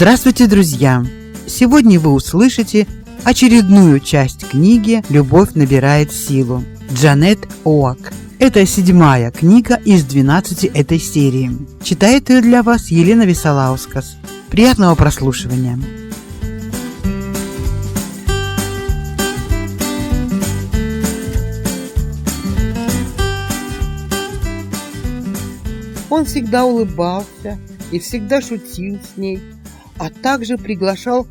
Здравствуйте, друзья! Сегодня вы услышите очередную часть книги «Любовь набирает силу» Джанет Оак. Это седьмая книга из 12 этой серии. Читает ее для вас Елена Висолаускас. Приятного прослушивания! Он всегда улыбался и всегда шутил с ней, а также приглашал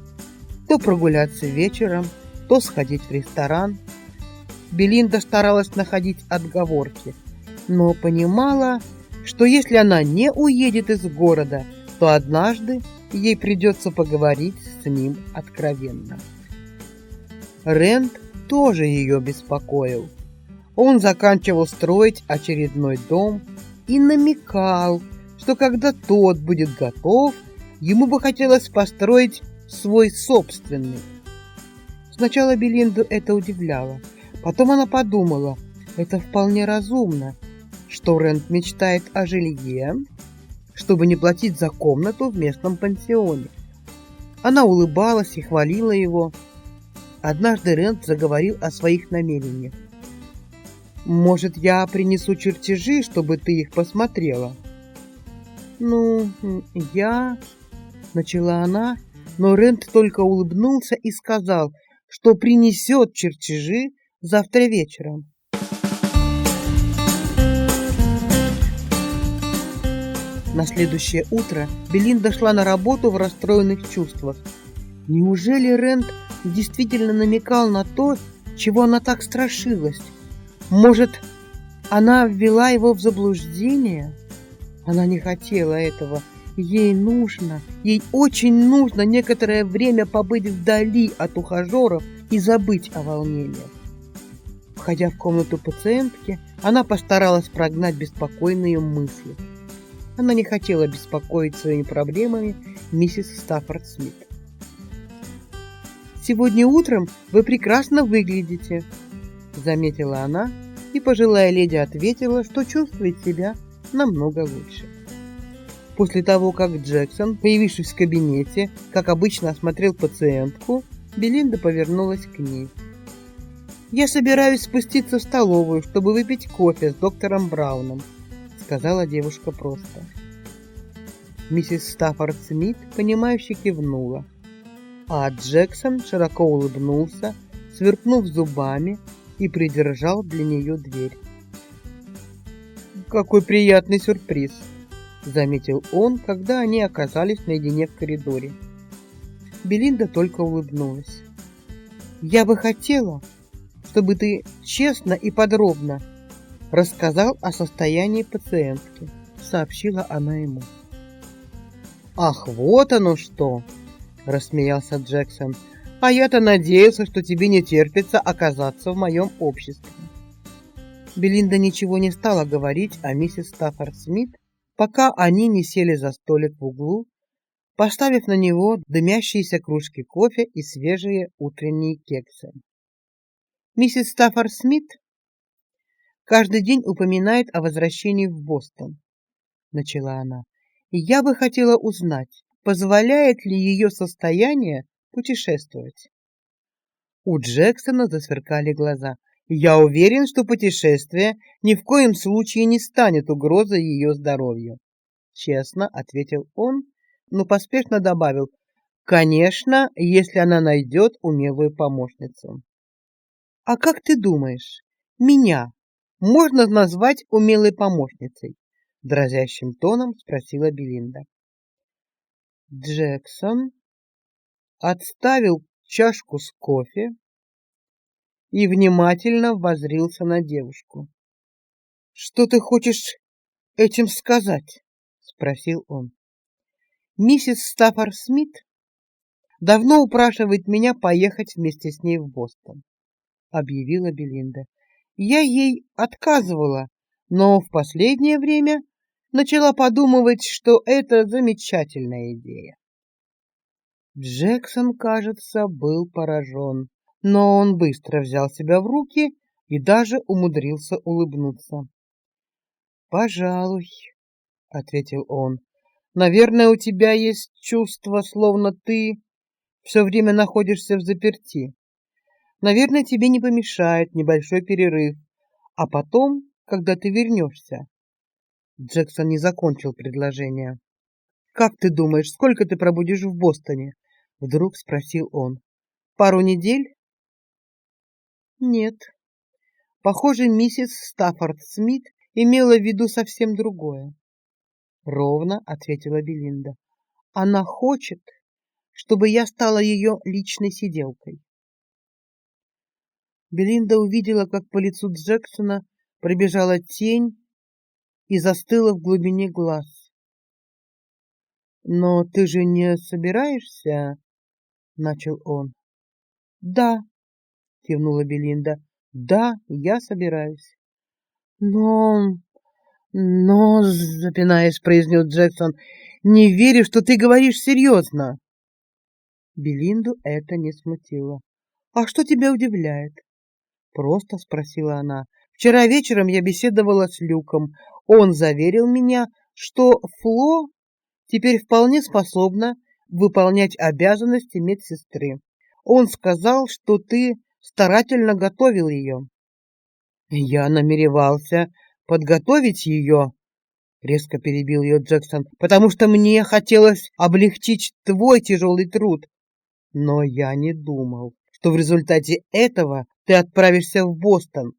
то прогуляться вечером, то сходить в ресторан. Белинда старалась находить отговорки, но понимала, что если она не уедет из города, то однажды ей придется поговорить с ним откровенно. Рент тоже ее беспокоил. Он заканчивал строить очередной дом и намекал, что когда тот будет готов, Ему бы хотелось построить свой собственный. Сначала Белинду это удивляло. Потом она подумала, это вполне разумно, что Рент мечтает о жилье, чтобы не платить за комнату в местном пансионе. Она улыбалась и хвалила его. Однажды Рент заговорил о своих намерениях. «Может, я принесу чертежи, чтобы ты их посмотрела?» «Ну, я...» начала она, но Рент только улыбнулся и сказал, что принесет чертежи завтра вечером. На следующее утро Белинда шла на работу в расстроенных чувствах. Неужели Рент действительно намекал на то, чего она так страшилась? Может, она ввела его в заблуждение? Она не хотела этого, Ей нужно, ей очень нужно некоторое время побыть вдали от ухажеров и забыть о волнениях. Входя в комнату пациентки, она постаралась прогнать беспокойные мысли. Она не хотела беспокоить своими проблемами миссис Стаффорд Смит. «Сегодня утром вы прекрасно выглядите», — заметила она, и пожилая леди ответила, что чувствует себя намного лучше. После того, как Джексон, появившись в кабинете, как обычно осмотрел пациентку, Белинда повернулась к ней. «Я собираюсь спуститься в столовую, чтобы выпить кофе с доктором Брауном», сказала девушка просто. Миссис Стаффорд Смит, понимающе кивнула, а Джексон широко улыбнулся, сверкнув зубами и придержал для нее дверь. «Какой приятный сюрприз!» Заметил он, когда они оказались наедине в коридоре. Белинда только улыбнулась. Я бы хотела, чтобы ты честно и подробно рассказал о состоянии пациентки, сообщила она ему. Ах, вот оно что, рассмеялся Джексон. А я-то надеялся, что тебе не терпится оказаться в моем обществе. Белинда ничего не стала говорить о миссис Стаффорд Смит, пока они не сели за столик в углу, поставив на него дымящиеся кружки кофе и свежие утренние кексы. Миссис Стаффорд Смит каждый день упоминает о возвращении в Бостон, начала она. И я бы хотела узнать, позволяет ли ее состояние путешествовать. У Джексона засверкали глаза. Я уверен, что путешествие ни в коем случае не станет угрозой ее здоровью. Честно ответил он, но поспешно добавил, конечно, если она найдет умелую помощницу. А как ты думаешь, меня можно назвать умелой помощницей? Дрожащим тоном спросила Белинда. Джексон отставил чашку с кофе, и внимательно воззрился на девушку. Что ты хочешь этим сказать? спросил он. Миссис Стаффорд Смит давно упрашивает меня поехать вместе с ней в Бостон, объявила Белинда. Я ей отказывала, но в последнее время начала подумывать, что это замечательная идея. Джексон, кажется, был поражен но он быстро взял себя в руки и даже умудрился улыбнуться. "Пожалуй", ответил он. Наверное, у тебя есть чувство, словно ты все время находишься в заперти. Наверное, тебе не помешает небольшой перерыв, а потом, когда ты вернешься. Джексон не закончил предложение. Как ты думаешь, сколько ты пробудешь в Бостоне? вдруг спросил он. Пару недель? Нет. Похоже, миссис Стаффорд Смит имела в виду совсем другое. Ровно ответила Белинда. Она хочет, чтобы я стала ее личной сиделкой. Белинда увидела, как по лицу Джексона пробежала тень и застыла в глубине глаз. Но ты же не собираешься, начал он. Да, кивнула Белинда. Да, я собираюсь. Но но запинаясь, произнес Джексон, не верю, что ты говоришь серьезно. Белинду это не смутило. А что тебя удивляет? просто спросила она. Вчера вечером я беседовала с Люком. Он заверил меня, что Фло теперь вполне способна выполнять обязанности медсестры. Он сказал, что ты старательно готовил ее. Я намеревался подготовить ее, резко перебил ее Джексон, потому что мне хотелось облегчить твой тяжелый труд. Но я не думал, что в результате этого ты отправишься в Бостон.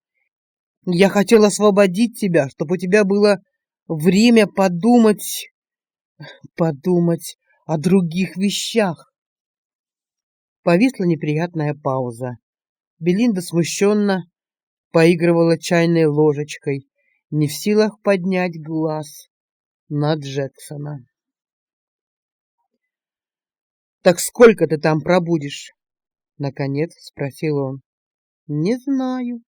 Я хотел освободить тебя, чтобы у тебя было время подумать подумать о других вещах. Повисла неприятная пауза. Белинда смущенно поигрывала чайной ложечкой, не в силах поднять глаз на Джексона. Так сколько ты там пробудешь? наконец спросил он. Не знаю,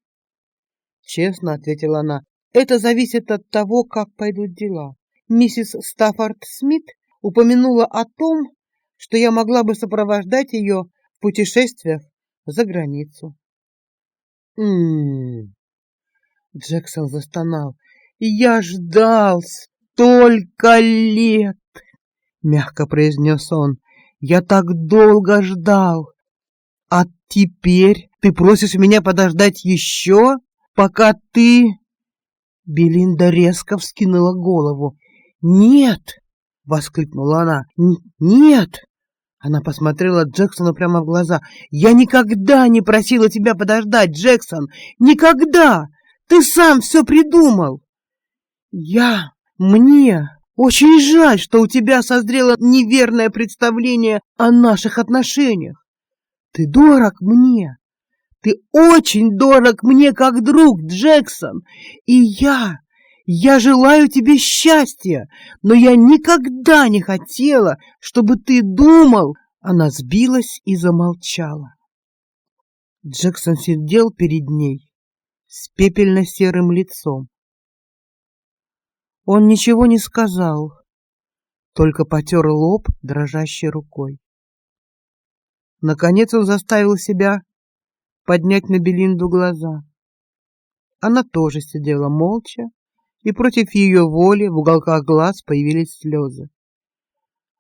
честно ответила она. Это зависит от того, как пойдут дела миссис Стаффорд Смит упомянула о том, что я могла бы сопровождать ее в путешествиях за границу. Джексон застонал. Я ждал столько лет, мягко произнес он. Я так долго ждал. А теперь ты просишь меня подождать еще, пока ты Белинда резко вскинула голову. «Нет!» — воскликнула она. «Нет!» Она посмотрела Джексону прямо в глаза. «Я никогда не просила тебя подождать, Джексон! Никогда! Ты сам все придумал!» «Я... мне...» Очень жаль, что у тебя созрело неверное представление о наших отношениях. Ты дорог мне. Ты очень дорог мне как друг, Джексон. И я я желаю тебе счастья, но я никогда не хотела, чтобы ты думал. Она сбилась и замолчала. Джексон сидел перед ней с пепельно-серым лицом. Он ничего не сказал, только потер лоб дрожащей рукой. Наконец он заставил себя поднять на Белинду глаза. Она тоже сидела молча, и против ее воли в уголках глаз появились слезы.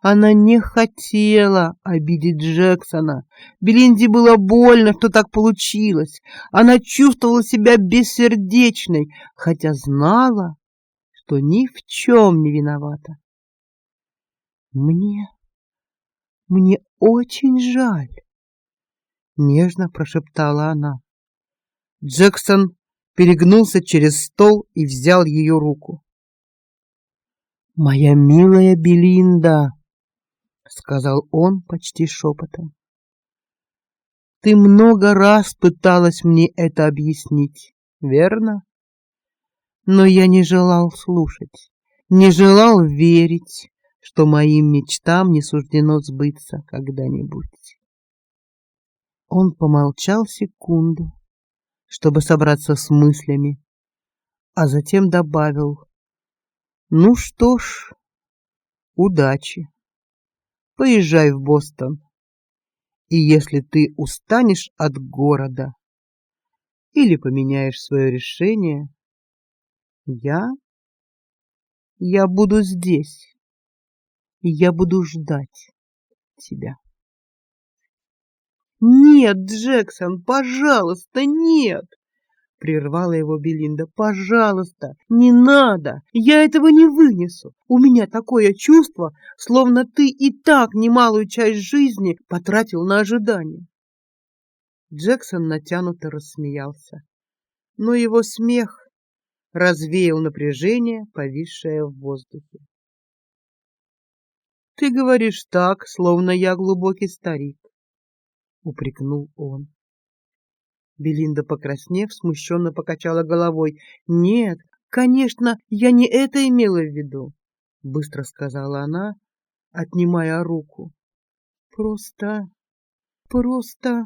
Она не хотела обидеть Джексона. Белинде было больно, что так получилось. Она чувствовала себя бессердечной, хотя знала, что ни в чем не виновата. Мне мне очень жаль, нежно прошептала она. Джексон перегнулся через стол и взял ее руку. Моя милая Белинда, сказал он почти шепотом. Ты много раз пыталась мне это объяснить, верно? Но я не желал слушать, не желал верить, что моим мечтам не суждено сбыться когда-нибудь. Он помолчал секунду, чтобы собраться с мыслями, а затем добавил: "Ну что ж, удачи. Поезжай в Бостон. И если ты устанешь от города или поменяешь свое решение, я я буду здесь. я буду ждать тебя. Нет, Джексон, пожалуйста, нет, прервала его Белинда. Пожалуйста, не надо. Я этого не вынесу. У меня такое чувство, словно ты и так немалую часть жизни потратил на ожидание. Джексон натянуто рассмеялся, но его смех развеял напряжение, повисшее в воздухе. Ты говоришь так, словно я глубокий старик, упрекнул он. Белинда, покраснев, смущенно покачала головой. Нет, конечно, я не это имела в виду, быстро сказала она, отнимая руку. Просто просто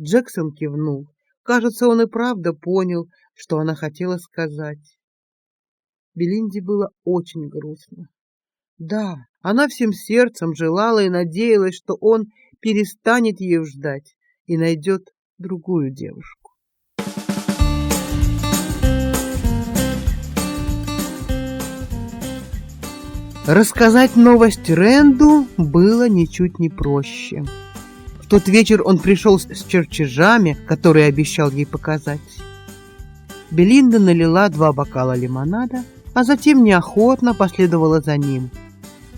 Джексон кивнул. Кажется, он и правда понял, что она хотела сказать. Белинде было очень грустно. Да, она всем сердцем желала и надеялась, что он перестанет ее ждать и найдет другую девушку. Рассказать новость Ренду было ничуть не проще. В тот вечер он пришел с чертежами, которые обещал ей показать. Белинда налила два бокала лимонада, а затем неохотно последовала за ним.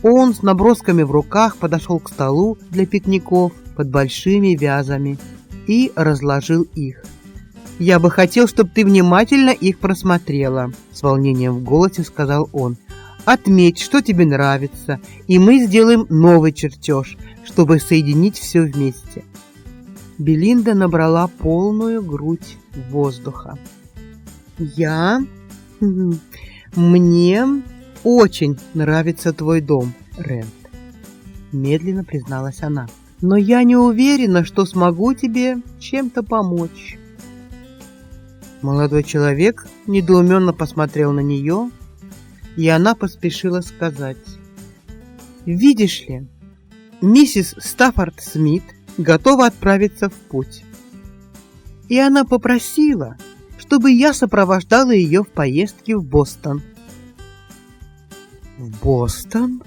Он с набросками в руках подошел к столу для пикников под большими вязами и разложил их. Я бы хотел, чтобы ты внимательно их просмотрела, с волнением в голосе сказал он. Отметь, что тебе нравится, и мы сделаем новый чертеж, чтобы соединить все вместе. Белинда набрала полную грудь воздуха. Я мне очень нравится твой дом, Рент, медленно призналась она но я не уверена, что смогу тебе чем-то помочь. Молодой человек недоуменно посмотрел на нее, и она поспешила сказать: "Видишь ли, миссис Стаффорд Смит готова отправиться в путь. И она попросила, чтобы я сопровождала ее в поездке в Бостон". "В Бостон?"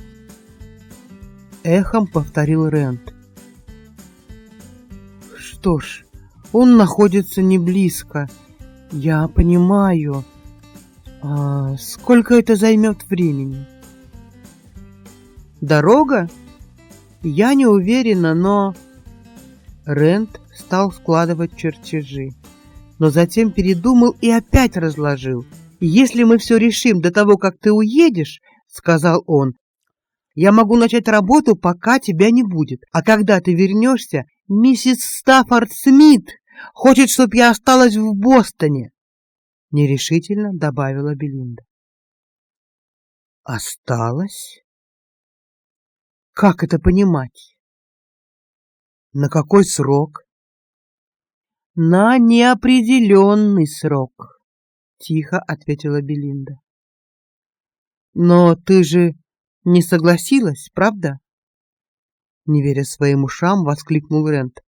эхом повторил Рент. Что ж, он находится не близко. Я понимаю. А сколько это займет времени? Дорога? Я не уверена, но Рент стал складывать чертежи, но затем передумал и опять разложил. Если мы все решим до того, как ты уедешь, сказал он, я могу начать работу, пока тебя не будет. А когда ты вернешься, миссис Стаффорд Смит хочет, чтобы я осталась в Бостоне, нерешительно добавила Белинда. Осталась? Как это понимать? На какой срок? На неопределенный срок, тихо ответила Белинда. Но ты же не согласилась, правда? Не веря своим ушам, воскликнул Рент.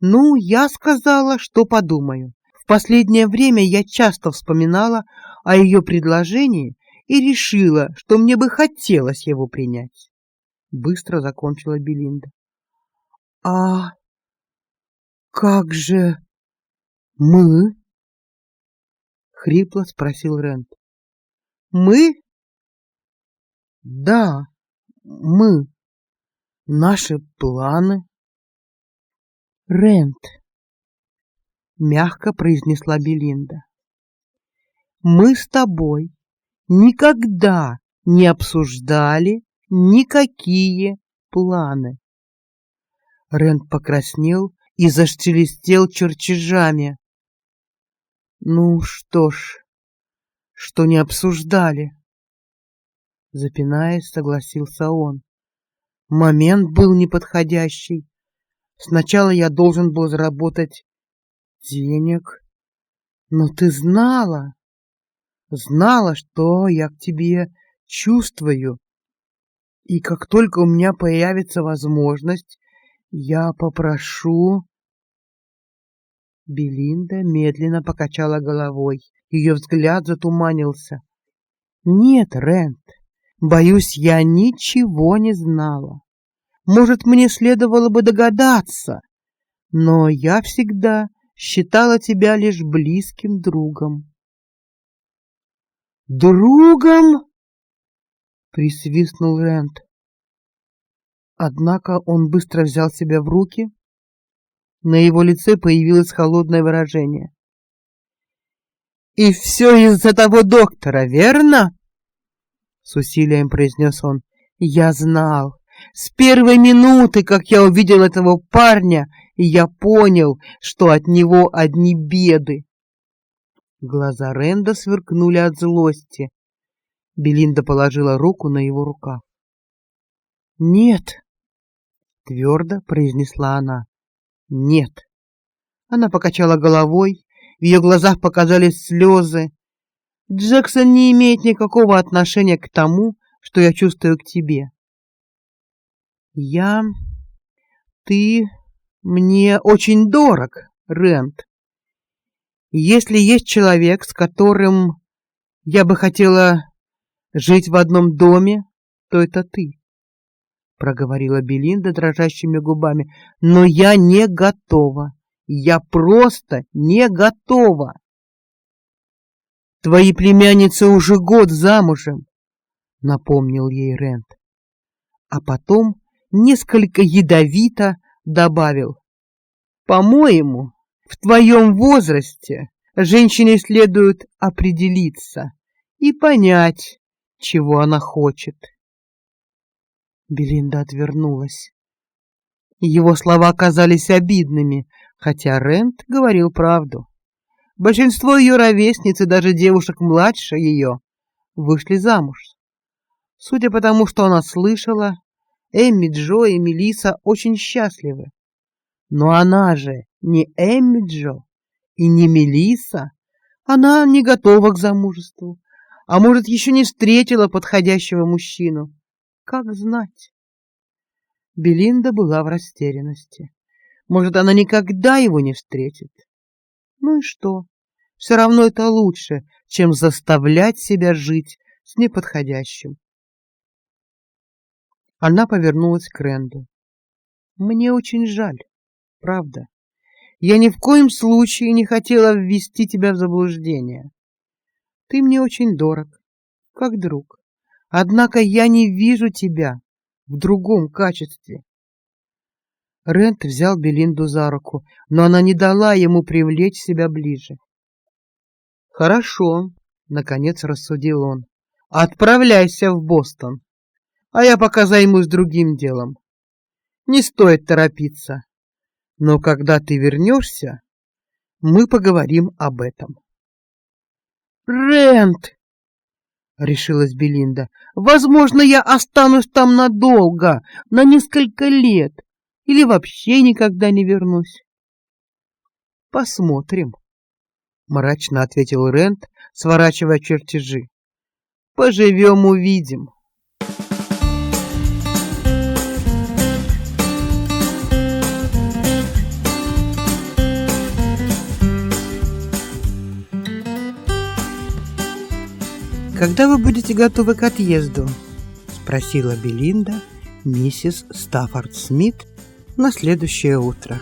Ну, я сказала, что подумаю. В последнее время я часто вспоминала о ее предложении и решила, что мне бы хотелось его принять. Быстро закончила Белинда. А как же мы? хрипло спросил Рент. Мы? Да, мы наши планы. Рент, мягко произнесла Белинда. Мы с тобой никогда не обсуждали никакие планы. Рент покраснел и зашелестел чертежами. Ну что ж, что не обсуждали? Запинаясь, согласился он. Момент был неподходящий. Сначала я должен был заработать денег, но ты знала, знала, что я к тебе чувствую. И как только у меня появится возможность, я попрошу Белинда медленно покачала головой. Ее взгляд затуманился. Нет, Рент, Боюсь, я ничего не знала. Может, мне следовало бы догадаться, но я всегда считала тебя лишь близким другом. Другом? присвистнул Рент. Однако он быстро взял себя в руки. На его лице появилось холодное выражение. И все из-за того доктора, верно? С усилием произнес он. Я знал. С первой минуты, как я увидел этого парня, я понял, что от него одни беды. Глаза Ренда сверкнули от злости. Белинда положила руку на его рукав. "Нет", твердо произнесла она. "Нет". Она покачала головой, в ее глазах показались слезы. Джексон не имеет никакого отношения к тому, что я чувствую к тебе. Я ты мне очень дорог, Рент. Если есть человек, с которым я бы хотела жить в одном доме, то это ты, проговорила Белинда дрожащими губами. Но я не готова. Я просто не готова. Твои племянницы уже год замужем, напомнил ей Рент. А потом несколько ядовито добавил: По-моему, в твоем возрасте женщине следует определиться и понять, чего она хочет. Белинда отвернулась. Его слова казались обидными, хотя Рент говорил правду. Большинство ее ровесниц и даже девушек младше ее вышли замуж. Судя по тому, что она слышала, Эмми, Джо и Мелиса очень счастливы. Но она же не Эмми Джо и не Мелиса. Она не готова к замужеству, а может, еще не встретила подходящего мужчину. Как знать? Белинда была в растерянности. Может, она никогда его не встретит. Ну и что? Все равно это лучше, чем заставлять себя жить с неподходящим. Она повернулась к Ренду. Мне очень жаль, правда. Я ни в коем случае не хотела ввести тебя в заблуждение. Ты мне очень дорог, как друг. Однако я не вижу тебя в другом качестве. Рент взял Белинду за руку, но она не дала ему привлечь себя ближе. Хорошо, наконец рассудил он. Отправляйся в Бостон, а я пока займусь другим делом. Не стоит торопиться. Но когда ты вернешься, мы поговорим об этом. Рент, решилась Белинда. Возможно, я останусь там надолго, на несколько лет или вообще никогда не вернусь. Посмотрим, мрачно ответил Рент, сворачивая чертежи. Поживем, увидим. Когда вы будете готовы к отъезду? спросила Белинда миссис Стаффорд Смит на следующее утро.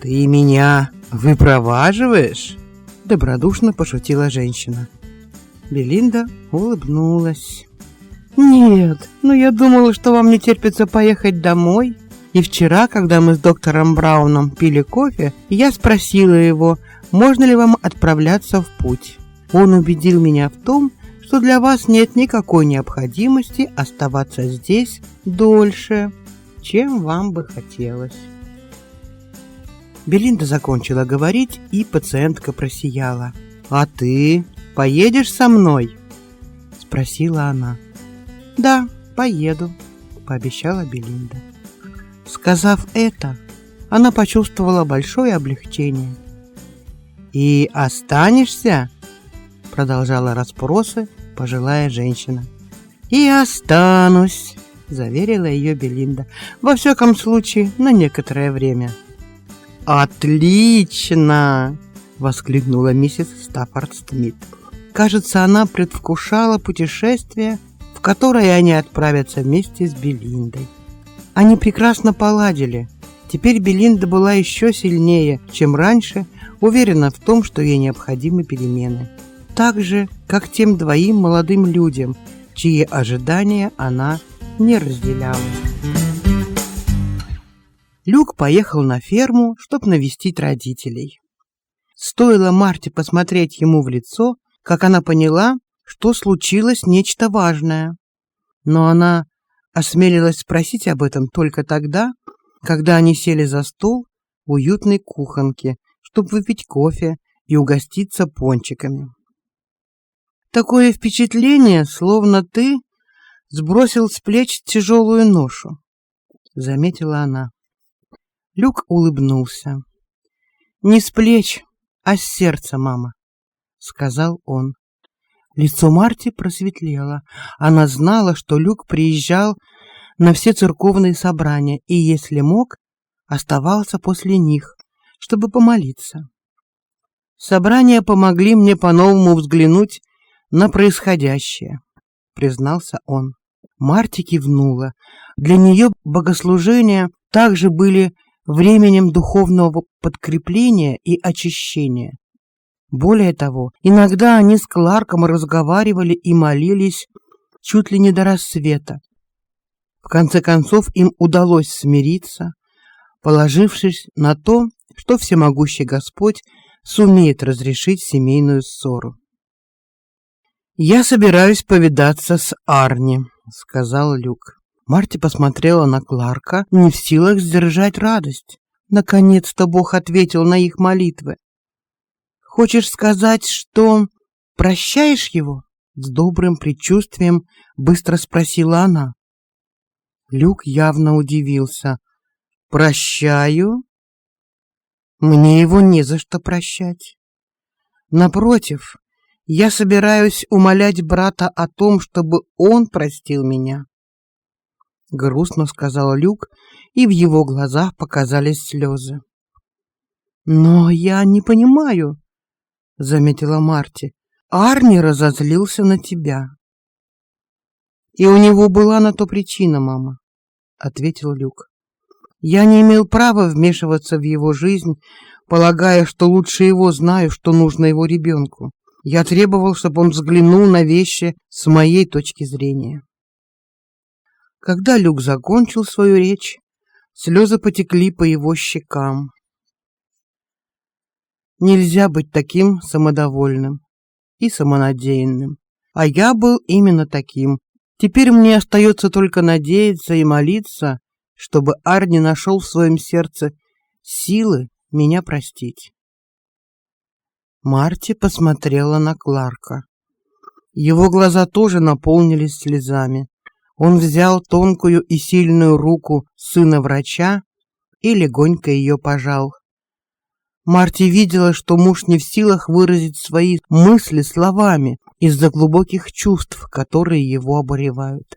Ты меня выпроваживаешь? добродушно пошутила женщина. Белинда улыбнулась. Нет, но я думала, что вам не терпится поехать домой. И вчера, когда мы с доктором Брауном пили кофе, я спросила его, можно ли вам отправляться в путь. Он убедил меня в том, что для вас нет никакой необходимости оставаться здесь дольше чем вам бы хотелось. Белинда закончила говорить, и пациентка просияла. «А ты поедешь со мной?» — спросила она. «Да, поеду», — пообещала Белинда. Сказав это, она почувствовала большое облегчение. «И останешься?» — продолжала расспросы пожилая женщина. «И останусь», заверила ее Белинда. Во всяком случае, на некоторое время. Отлично, воскликнула миссис Стаффорд Смит. Кажется, она предвкушала путешествие, в которое они отправятся вместе с Белиндой. Они прекрасно поладили. Теперь Белинда была еще сильнее, чем раньше, уверена в том, что ей необходимы перемены. Так же, как тем двоим молодым людям, чьи ожидания она не разделяла. Люк поехал на ферму, чтобы навестить родителей. Стоило Марте посмотреть ему в лицо, как она поняла, что случилось нечто важное. Но она осмелилась спросить об этом только тогда, когда они сели за стол в уютной кухонке, чтобы выпить кофе и угоститься пончиками. Такое впечатление, словно ты сбросил с плеч тяжелую ношу, заметила она. Люк улыбнулся. Не с плеч, а с сердца, мама, сказал он. Лицо Марти просветлело. Она знала, что Люк приезжал на все церковные собрания и, если мог, оставался после них, чтобы помолиться. Собрания помогли мне по-новому взглянуть на происходящее, признался он. Марти кивнула. Для нее богослужения также были временем духовного подкрепления и очищения. Более того, иногда они с Кларком разговаривали и молились чуть ли не до рассвета. В конце концов им удалось смириться, положившись на то, что всемогущий Господь сумеет разрешить семейную ссору. Я собираюсь повидаться с Арни, сказал Люк. Марти посмотрела на Кларка, не в силах сдержать радость. Наконец-то Бог ответил на их молитвы. Хочешь сказать, что прощаешь его? С добрым предчувствием быстро спросила она. Люк явно удивился. Прощаю? Мне его не за что прощать. Напротив, я собираюсь умолять брата о том, чтобы он простил меня грустно сказал Люк, и в его глазах показались слезы. Но я не понимаю, заметила Марти. Арни разозлился на тебя. И у него была на то причина, мама, ответил Люк. Я не имел права вмешиваться в его жизнь, полагая, что лучше его знаю, что нужно его ребенку. Я требовал, чтобы он взглянул на вещи с моей точки зрения. Когда Люк закончил свою речь, слезы потекли по его щекам. Нельзя быть таким самодовольным и самонадеянным. А я был именно таким. Теперь мне остается только надеяться и молиться, чтобы Арни нашел в своем сердце силы меня простить. Марти посмотрела на Кларка. Его глаза тоже наполнились слезами. Он взял тонкую и сильную руку сына врача и легонько ее пожал. Марти видела, что муж не в силах выразить свои мысли словами из-за глубоких чувств, которые его обуревают.